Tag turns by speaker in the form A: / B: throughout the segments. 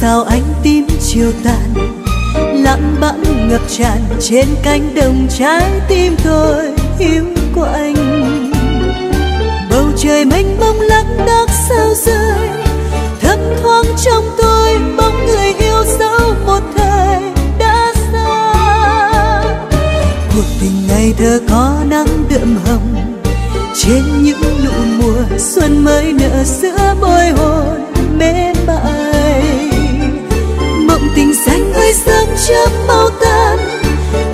A: sao ánh tím chiều tàn lãng bãng ngập tràn trên cánh đồng trái tim tôi yêu của anh bầu trời mênh mông lắc đắc sao rơi thấp thoáng trong tôi bóng người yêu dấu một thời đã xa. Cuộc tình ngày thơ có nắng đượm hồng, trên những nụ mùa xuân mới nở giữa môi hồn mê chớp mau tan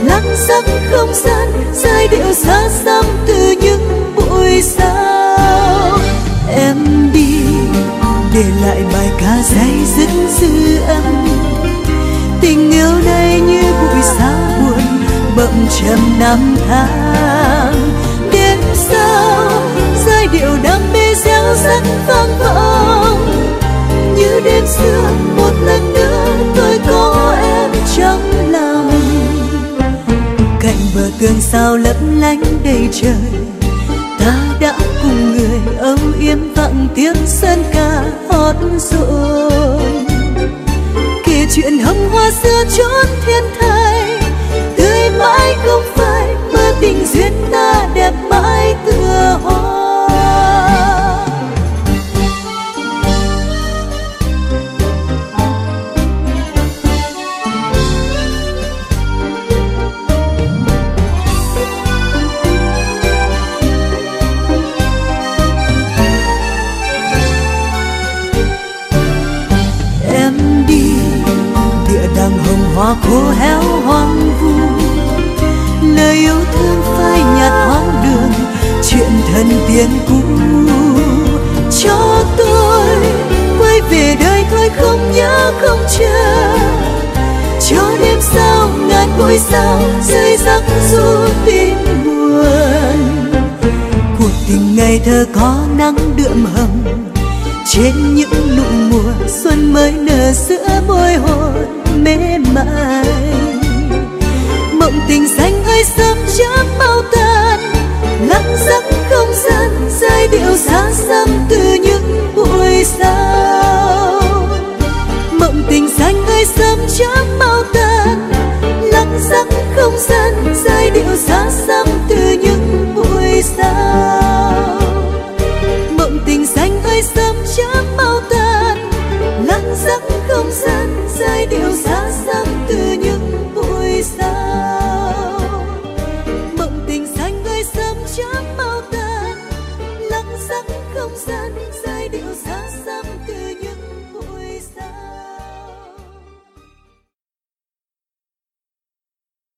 A: lắng sắc không gian, giai điệu xa xăm từ những bụi sao em đi, để lại bài ca dây dứt dư âm. Tình yêu này như bụi xa buồn bậm trầm năm tháng. Đêm sao, giai điệu đam mê réo rắt vang vọng. Như đêm xưa gương sao lấp lánh đầy trời. Ta đã cùng người âu yếm vặng tiếng sơn ca hót rồi. Kể chuyện hồng hoa xưa chốn thiên thai hoa khô héo hoang vu lời yêu thương phai nhạt hoang đường, chuyện thân tiền cũ. Cho tôi quay về đời thôi không nhớ, không chờ. Cho đêm sao ngàn ngôi sao rơi rắc ru tin buồn cuộc tình ngày thơ có nắng đượm hồng, trên những nụ mùa xuân mới nở giữa môi hồn mê mải mộng tình xanh hơi sớm chớp bao tan lắng giấc không gian giai điệu xa xăm từ những buổi sao mộng tình xanh hơi sớm chớp bao tan lắng giấc không gian giai điệu xa xăm từ những buổi sao không gian giai đều xa xăm từ những bụi sao mộng tình xanh gây sớm chớm mau tan lắng giấc không gian